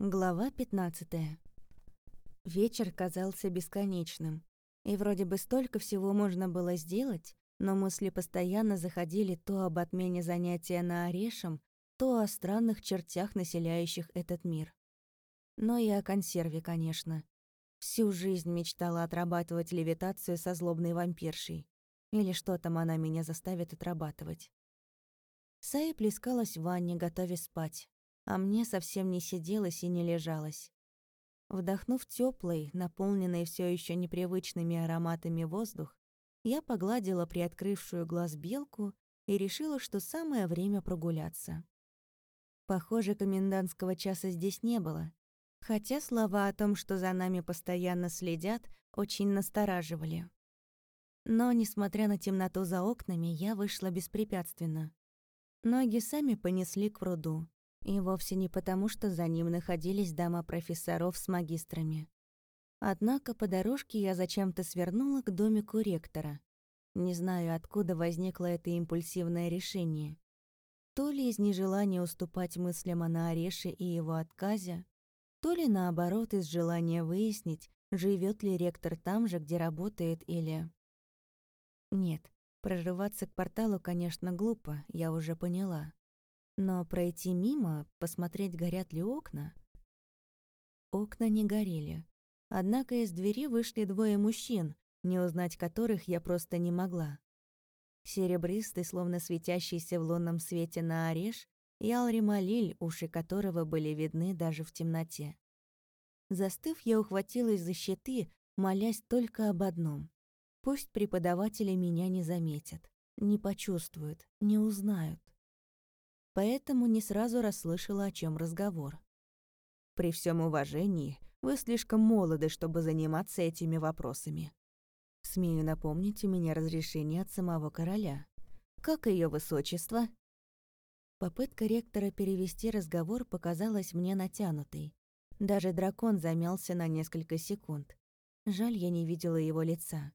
Глава 15. Вечер казался бесконечным. И вроде бы столько всего можно было сделать, но мысли постоянно заходили то об отмене занятия на Орешем, то о странных чертях, населяющих этот мир. Но и о консерве, конечно. Всю жизнь мечтала отрабатывать левитацию со злобной вампиршей. Или что там она меня заставит отрабатывать. Сая плескалась в ванне, готовясь спать а мне совсем не сиделось и не лежалось. Вдохнув теплый, наполненный все еще непривычными ароматами воздух, я погладила приоткрывшую глаз белку и решила, что самое время прогуляться. Похоже, комендантского часа здесь не было, хотя слова о том, что за нами постоянно следят, очень настораживали. Но, несмотря на темноту за окнами, я вышла беспрепятственно. Ноги сами понесли к пруду, и вовсе не потому, что за ним находились дама профессоров с магистрами. Однако по дорожке я зачем-то свернула к домику ректора. Не знаю, откуда возникло это импульсивное решение. То ли из нежелания уступать мыслям о Наореше и его отказе, то ли наоборот из желания выяснить, живет ли ректор там же, где работает, или... Нет, прорываться к порталу, конечно, глупо, я уже поняла. Но пройти мимо, посмотреть, горят ли окна... Окна не горели. Однако из двери вышли двое мужчин, не узнать которых я просто не могла. Серебристый, словно светящийся в лунном свете на ореш, и Алри Малиль, уши которого были видны даже в темноте. Застыв, я ухватилась за щиты, молясь только об одном. Пусть преподаватели меня не заметят, не почувствуют, не узнают поэтому не сразу расслышала, о чем разговор. «При всем уважении, вы слишком молоды, чтобы заниматься этими вопросами. Смею напомнить, у меня разрешение от самого короля. Как ее высочество?» Попытка ректора перевести разговор показалась мне натянутой. Даже дракон замялся на несколько секунд. Жаль, я не видела его лица.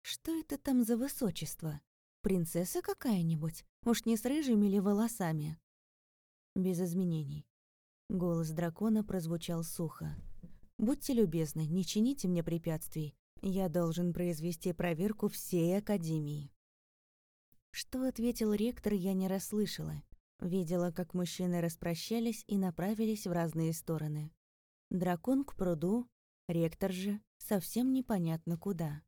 Что это там за высочество? Принцесса какая-нибудь? Уж не с рыжими ли волосами? Без изменений. Голос дракона прозвучал сухо. «Будьте любезны, не чините мне препятствий. Я должен произвести проверку всей Академии». Что ответил ректор, я не расслышала. Видела, как мужчины распрощались и направились в разные стороны. Дракон к пруду, ректор же совсем непонятно куда.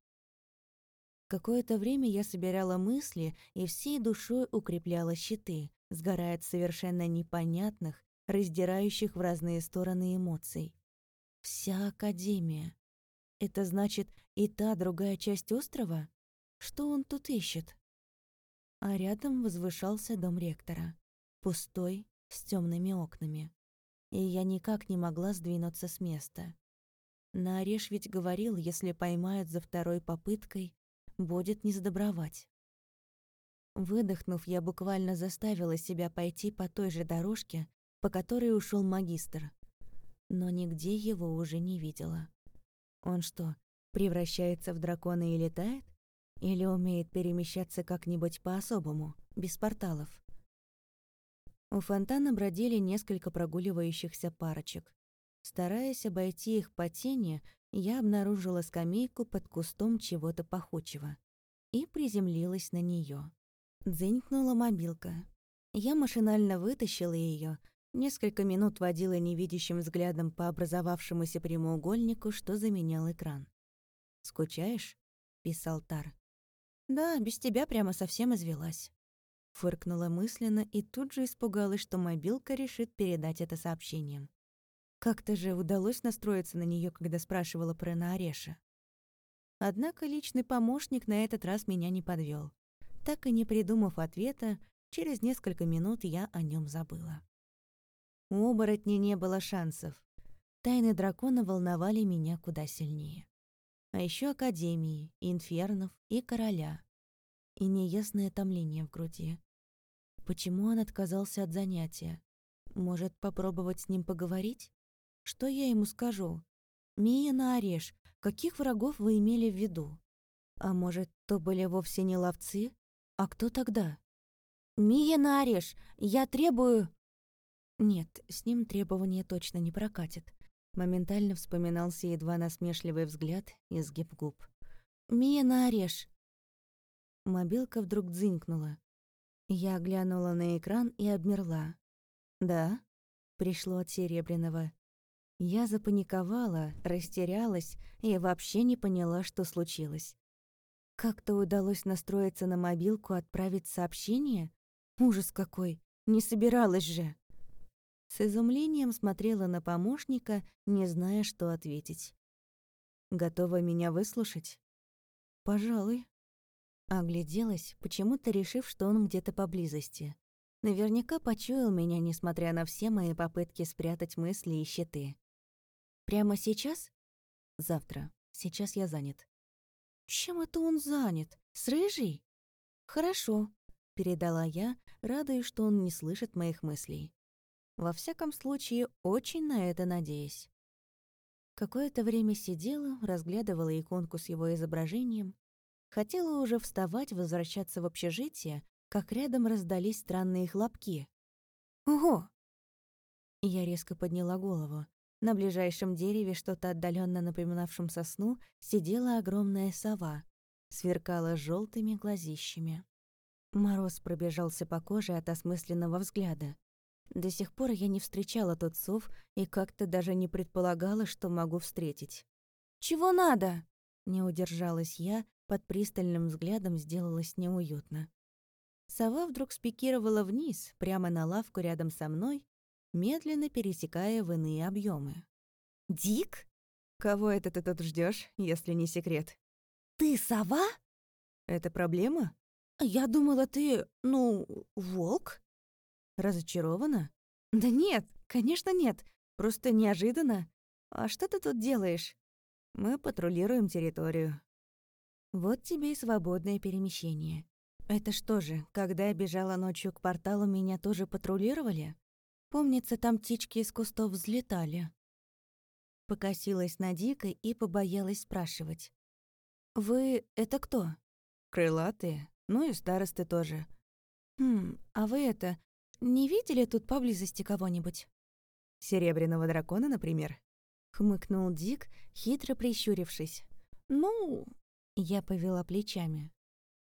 Какое-то время я собирала мысли и всей душой укрепляла щиты, сгорая от совершенно непонятных, раздирающих в разные стороны эмоций. Вся Академия. Это значит и та другая часть острова? Что он тут ищет? А рядом возвышался дом ректора. Пустой, с темными окнами. И я никак не могла сдвинуться с места. Нареш ведь говорил, если поймают за второй попыткой, будет не сдобровать. Выдохнув, я буквально заставила себя пойти по той же дорожке, по которой ушел магистр. Но нигде его уже не видела. Он что, превращается в дракона и летает? Или умеет перемещаться как-нибудь по-особому, без порталов? У фонтана бродили несколько прогуливающихся парочек. Стараясь обойти их по тени, я обнаружила скамейку под кустом чего-то пахучего и приземлилась на нее. Дзынькнула мобилка. Я машинально вытащила ее, несколько минут водила невидящим взглядом по образовавшемуся прямоугольнику, что заменял экран. «Скучаешь?» — писал Тар. «Да, без тебя прямо совсем извелась». Фыркнула мысленно и тут же испугалась, что мобилка решит передать это сообщением. Как-то же удалось настроиться на нее, когда спрашивала про Наареша. Однако личный помощник на этот раз меня не подвел. Так и не придумав ответа, через несколько минут я о нем забыла. У оборотней не было шансов. Тайны дракона волновали меня куда сильнее. А еще Академии, Инфернов и Короля. И неясное томление в груди. Почему он отказался от занятия? Может, попробовать с ним поговорить? Что я ему скажу? «Мия на ореш, каких врагов вы имели в виду? А может, то были вовсе не ловцы? А кто тогда?» «Мия на ореш, я требую...» Нет, с ним требования точно не прокатит. Моментально вспоминался едва насмешливый взгляд и сгиб губ. «Мия на орешь!» Мобилка вдруг дзынькнула. Я глянула на экран и обмерла. «Да?» — пришло от Серебряного. Я запаниковала, растерялась и вообще не поняла, что случилось. Как-то удалось настроиться на мобилку, отправить сообщение? Ужас какой! Не собиралась же! С изумлением смотрела на помощника, не зная, что ответить. «Готова меня выслушать?» «Пожалуй». Огляделась, почему-то решив, что он где-то поблизости. Наверняка почуял меня, несмотря на все мои попытки спрятать мысли и щиты. «Прямо сейчас?» «Завтра. Сейчас я занят». «Чем это он занят? С рыжей?» «Хорошо», — передала я, радуясь, что он не слышит моих мыслей. Во всяком случае, очень на это надеюсь. Какое-то время сидела, разглядывала иконку с его изображением. Хотела уже вставать, возвращаться в общежитие, как рядом раздались странные хлопки. «Ого!» Я резко подняла голову. На ближайшем дереве, что-то отдаленно напоминавшем сосну, сидела огромная сова, сверкала желтыми глазищами. Мороз пробежался по коже от осмысленного взгляда. До сих пор я не встречала тот сов и как-то даже не предполагала, что могу встретить. «Чего надо?» Не удержалась я, под пристальным взглядом сделалось неуютно. Сова вдруг спикировала вниз, прямо на лавку рядом со мной, медленно пересекая в иные объемы. «Дик? Кого это ты тут ждешь, если не секрет?» «Ты сова?» «Это проблема?» «Я думала, ты, ну, волк?» «Разочарована?» «Да нет, конечно нет. Просто неожиданно. А что ты тут делаешь?» «Мы патрулируем территорию». «Вот тебе и свободное перемещение. Это что же, когда я бежала ночью к порталу, меня тоже патрулировали?» Помнится, там птички из кустов взлетали. Покосилась на Дика и побоялась спрашивать. «Вы — это кто?» «Крылатые. Ну и старосты тоже». «Хм, а вы это... Не видели тут поблизости кого-нибудь?» «Серебряного дракона, например?» Хмыкнул Дик, хитро прищурившись. «Ну...» Я повела плечами.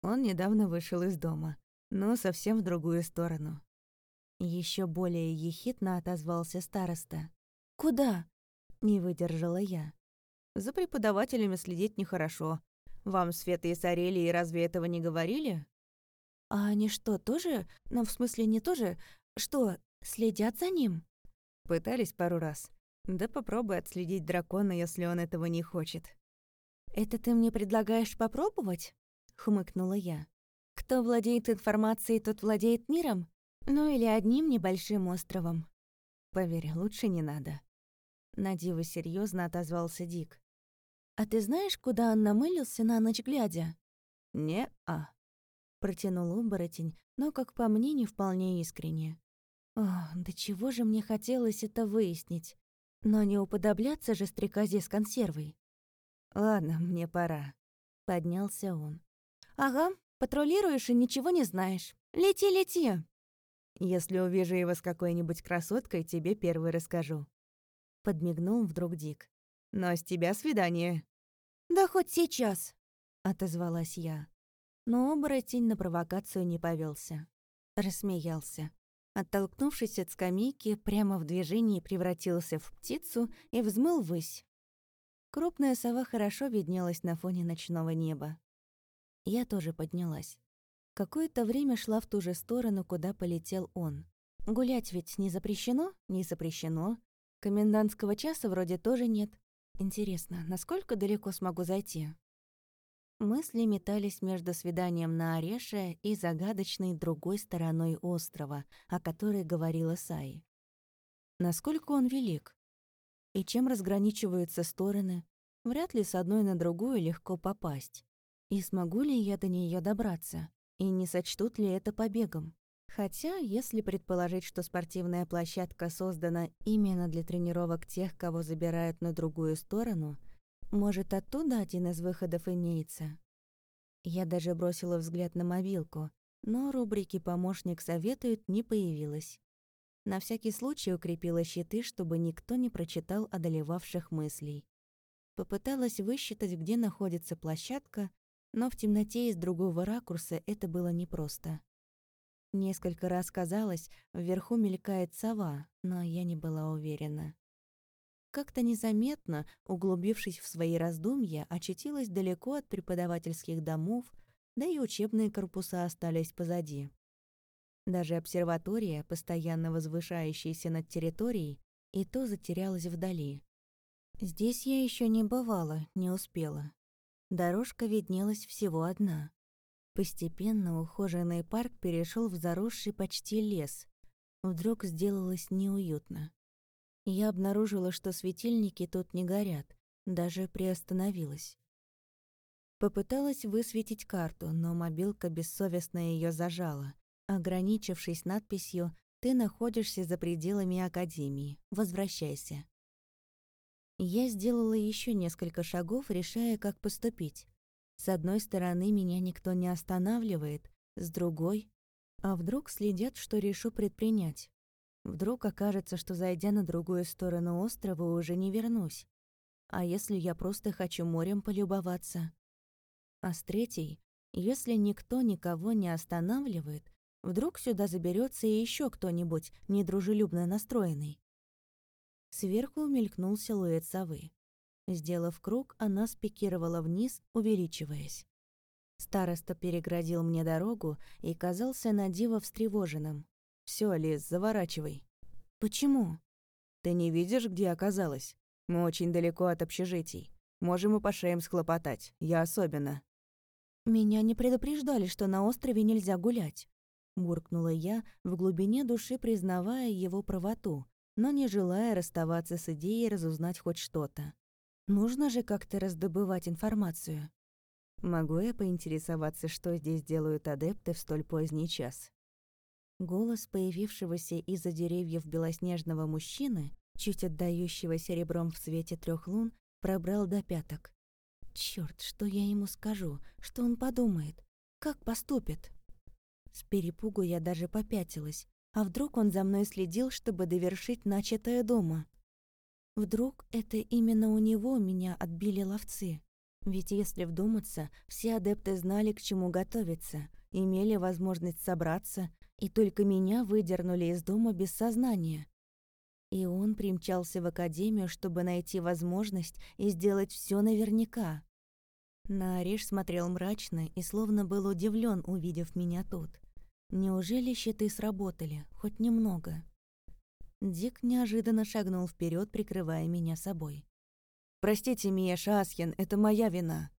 Он недавно вышел из дома, но совсем в другую сторону. Еще более ехидно отозвался староста. «Куда?» — не выдержала я. «За преподавателями следить нехорошо. Вам Света и Сарелии разве этого не говорили?» «А они что, тоже? Ну, в смысле, не тоже? Что, следят за ним?» Пытались пару раз. Да попробуй отследить дракона, если он этого не хочет. «Это ты мне предлагаешь попробовать?» — хмыкнула я. «Кто владеет информацией, тот владеет миром? Ну или одним небольшим островом. Поверь, лучше не надо. Надиво серьезно отозвался Дик. А ты знаешь, куда он намылился на ночь глядя? Не-а. Протянул оборотень, но, как по мне, не вполне искренне. Ох, да чего же мне хотелось это выяснить. Но не уподобляться же стрекозе с консервой. Ладно, мне пора. Поднялся он. Ага, патрулируешь и ничего не знаешь. Лети, лети. Если увижу его с какой-нибудь красоткой, тебе первый расскажу». Подмигнул вдруг Дик. «Но с тебя свидание». «Да хоть сейчас», — отозвалась я. Но оборотень на провокацию не повелся. Рассмеялся. Оттолкнувшись от скамейки, прямо в движении превратился в птицу и взмыл ввысь. Крупная сова хорошо виднелась на фоне ночного неба. Я тоже поднялась. Какое-то время шла в ту же сторону, куда полетел он. Гулять ведь не запрещено? Не запрещено. Комендантского часа вроде тоже нет. Интересно, насколько далеко смогу зайти? Мысли метались между свиданием на Ореше и загадочной другой стороной острова, о которой говорила Саи. Насколько он велик? И чем разграничиваются стороны? Вряд ли с одной на другую легко попасть. И смогу ли я до нее добраться? И не сочтут ли это побегом? Хотя, если предположить, что спортивная площадка создана именно для тренировок тех, кого забирают на другую сторону, может, оттуда один из выходов имеется. Я даже бросила взгляд на мобилку, но рубрики «Помощник советует» не появилась. На всякий случай укрепила щиты, чтобы никто не прочитал одолевавших мыслей. Попыталась высчитать, где находится площадка, но в темноте из другого ракурса это было непросто. Несколько раз казалось, вверху мелькает сова, но я не была уверена. Как-то незаметно, углубившись в свои раздумья, очутилась далеко от преподавательских домов, да и учебные корпуса остались позади. Даже обсерватория, постоянно возвышающаяся над территорией, и то затерялась вдали. Здесь я еще не бывала, не успела. Дорожка виднелась всего одна. Постепенно ухоженный парк перешел в заросший почти лес. Вдруг сделалось неуютно. Я обнаружила, что светильники тут не горят, даже приостановилась. Попыталась высветить карту, но мобилка бессовестно ее зажала, ограничившись надписью «Ты находишься за пределами Академии. Возвращайся». Я сделала еще несколько шагов, решая, как поступить. С одной стороны, меня никто не останавливает, с другой... А вдруг следят, что решу предпринять? Вдруг окажется, что, зайдя на другую сторону острова, уже не вернусь. А если я просто хочу морем полюбоваться? А с третьей, если никто никого не останавливает, вдруг сюда заберется и еще кто-нибудь недружелюбно настроенный. Сверху мелькнул силуэт совы. Сделав круг, она спикировала вниз, увеличиваясь. Староста переградил мне дорогу и казался на диво встревоженным. Все, Лиз, заворачивай». «Почему?» «Ты не видишь, где оказалась? Мы очень далеко от общежитий. Можем и по шеям схлопотать, я особенно». «Меня не предупреждали, что на острове нельзя гулять», — буркнула я, в глубине души признавая его правоту, но не желая расставаться с идеей разузнать хоть что-то. Нужно же как-то раздобывать информацию. Могу я поинтересоваться, что здесь делают адепты в столь поздний час? Голос появившегося из-за деревьев белоснежного мужчины, чуть отдающего серебром в свете трех лун, пробрал до пяток. Черт, что я ему скажу? Что он подумает? Как поступит? С перепугу я даже попятилась. А вдруг он за мной следил, чтобы довершить начатое дома? Вдруг это именно у него меня отбили ловцы? Ведь если вдуматься, все адепты знали, к чему готовиться, имели возможность собраться, и только меня выдернули из дома без сознания. И он примчался в академию, чтобы найти возможность и сделать все наверняка. На Ореш смотрел мрачно и словно был удивлен, увидев меня тут. Неужели щиты сработали, хоть немного? Дик неожиданно шагнул вперед, прикрывая меня собой. «Простите, Мия Шасхин, это моя вина».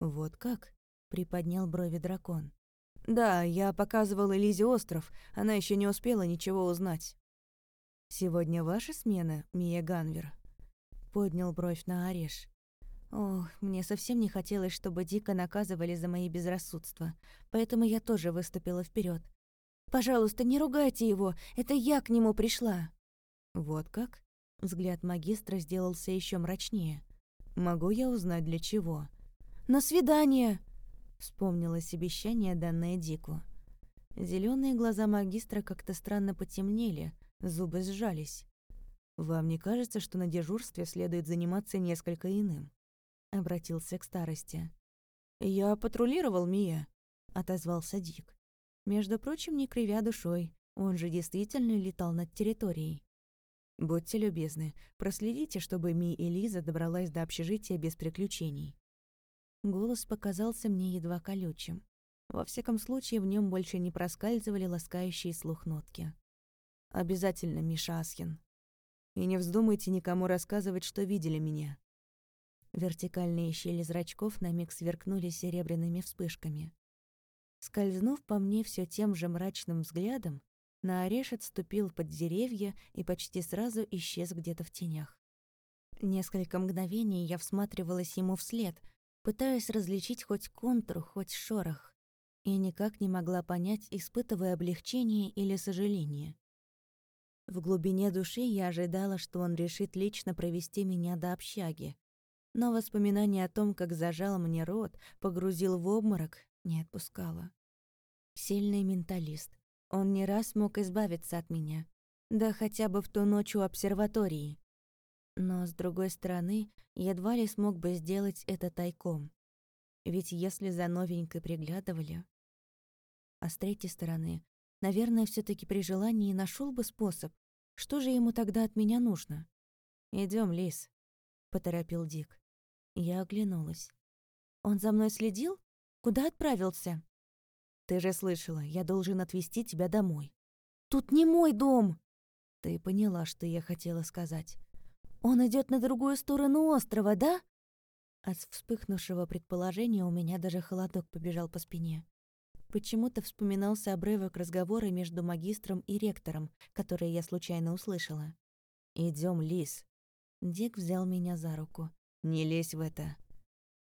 «Вот как?» — приподнял брови дракон. «Да, я показывал Элизе остров, она еще не успела ничего узнать». «Сегодня ваша смена, Мия Ганвер?» Поднял бровь на Ореш. Ох, мне совсем не хотелось, чтобы Дика наказывали за мои безрассудства, поэтому я тоже выступила вперед. «Пожалуйста, не ругайте его, это я к нему пришла». «Вот как?» Взгляд магистра сделался еще мрачнее. «Могу я узнать, для чего?» «На свидание!» Вспомнилось обещание, данное Дику. Зеленые глаза магистра как-то странно потемнели, зубы сжались. «Вам не кажется, что на дежурстве следует заниматься несколько иным?» Обратился к старости. «Я патрулировал, Мия», — отозвался Дик. Между прочим, не кривя душой, он же действительно летал над территорией. «Будьте любезны, проследите, чтобы Ми и Лиза добралась до общежития без приключений. Голос показался мне едва колючим. Во всяком случае, в нем больше не проскальзывали ласкающие слух нотки. «Обязательно, Миша Асхин. И не вздумайте никому рассказывать, что видели меня». Вертикальные щели зрачков на миг сверкнули серебряными вспышками. Скользнув по мне все тем же мрачным взглядом, на ореш отступил под деревья и почти сразу исчез где-то в тенях. Несколько мгновений я всматривалась ему вслед, пытаясь различить хоть контур, хоть шорох, и никак не могла понять, испытывая облегчение или сожаление. В глубине души я ожидала, что он решит лично провести меня до общаги, но воспоминание о том, как зажал мне рот, погрузил в обморок, не отпускало. Сильный менталист. Он не раз мог избавиться от меня. Да хотя бы в ту ночь у обсерватории. Но, с другой стороны, едва ли смог бы сделать это тайком. Ведь если за новенькой приглядывали... А с третьей стороны, наверное, все таки при желании нашел бы способ. Что же ему тогда от меня нужно? Идем, Лис», — поторопил Дик. Я оглянулась. «Он за мной следил? Куда отправился?» «Ты же слышала, я должен отвезти тебя домой». «Тут не мой дом!» Ты поняла, что я хотела сказать. «Он идет на другую сторону острова, да?» От вспыхнувшего предположения у меня даже холодок побежал по спине. Почему-то вспоминался обрывок разговора между магистром и ректором, который я случайно услышала. Идем, Лис». Дик взял меня за руку. «Не лезь в это».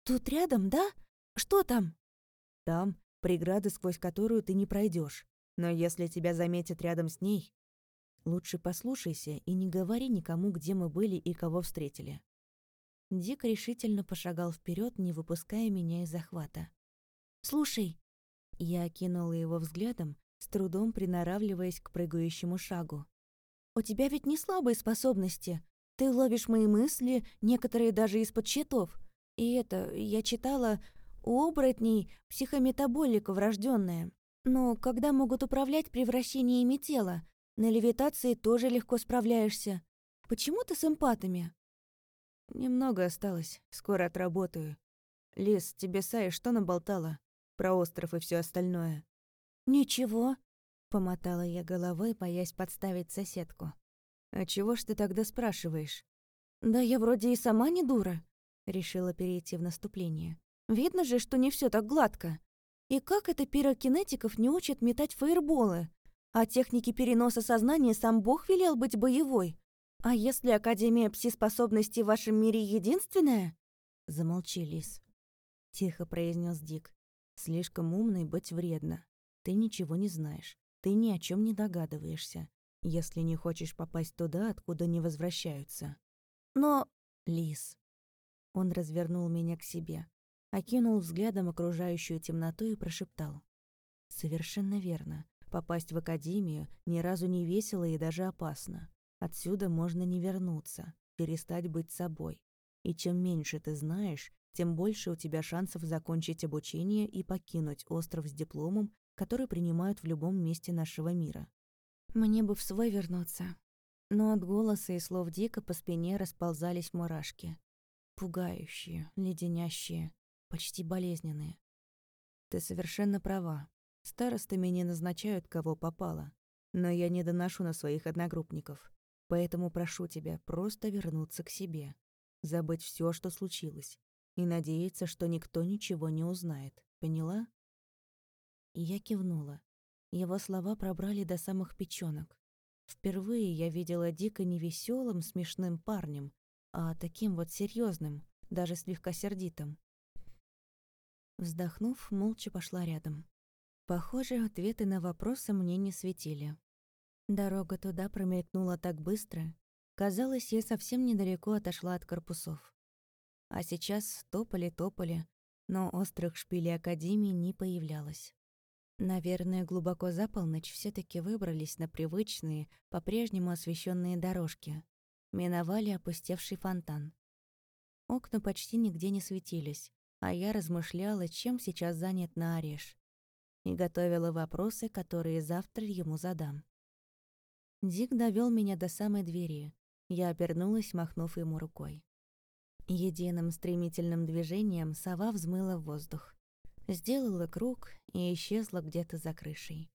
«Тут рядом, да? Что там?» «Там преграда, сквозь которую ты не пройдешь. Но если тебя заметят рядом с ней, лучше послушайся и не говори никому, где мы были и кого встретили». Дик решительно пошагал вперед, не выпуская меня из захвата. «Слушай!» Я окинула его взглядом, с трудом приноравливаясь к прыгающему шагу. «У тебя ведь не слабые способности. Ты ловишь мои мысли, некоторые даже из-под щитов. И это, я читала, у оборотней психометаболика врожденная. Но когда могут управлять превращениями тела? На левитации тоже легко справляешься. Почему ты с эмпатами? Немного осталось, скоро отработаю. Лис, тебе Сая что наболтала? Про остров и все остальное. Ничего, помотала я головой, боясь подставить соседку. А чего ж ты тогда спрашиваешь? Да я вроде и сама не дура, решила перейти в наступление. Видно же, что не все так гладко. И как это пирокинетиков не учат метать фаерболы? А техники переноса сознания сам Бог велел быть боевой. А если Академия пси-способностей в вашем мире единственная? Замолчи, Лис. Тихо произнес Дик. Слишком умный быть вредно. Ты ничего не знаешь. Ты ни о чем не догадываешься, если не хочешь попасть туда, откуда не возвращаются. Но... Лис. Он развернул меня к себе окинул взглядом окружающую темноту и прошептал. «Совершенно верно. Попасть в академию ни разу не весело и даже опасно. Отсюда можно не вернуться, перестать быть собой. И чем меньше ты знаешь, тем больше у тебя шансов закончить обучение и покинуть остров с дипломом, который принимают в любом месте нашего мира. Мне бы в свой вернуться. Но от голоса и слов Дика по спине расползались мурашки. Пугающие, леденящие, почти болезненные. Ты совершенно права. Старостами не назначают, кого попало. Но я не доношу на своих одногруппников. Поэтому прошу тебя просто вернуться к себе. Забыть все, что случилось. И надеяться, что никто ничего не узнает. Поняла? И я кивнула. Его слова пробрали до самых печёнок. Впервые я видела Дика не веселым, смешным парнем, а таким вот серьезным, даже слегка сердитым. Вздохнув, молча пошла рядом. Похоже, ответы на вопросы мне не светили. Дорога туда промелькнула так быстро. Казалось, я совсем недалеко отошла от корпусов. А сейчас топали-топали, но острых шпилей Академии не появлялось. Наверное, глубоко за полночь все таки выбрались на привычные, по-прежнему освещенные дорожки. Миновали опустевший фонтан. Окна почти нигде не светились, а я размышляла, чем сейчас занят на Ореш, и готовила вопросы, которые завтра ему задам. Дик довел меня до самой двери. Я обернулась, махнув ему рукой. Единым стремительным движением сова взмыла в воздух. Сделала круг и исчезла где-то за крышей.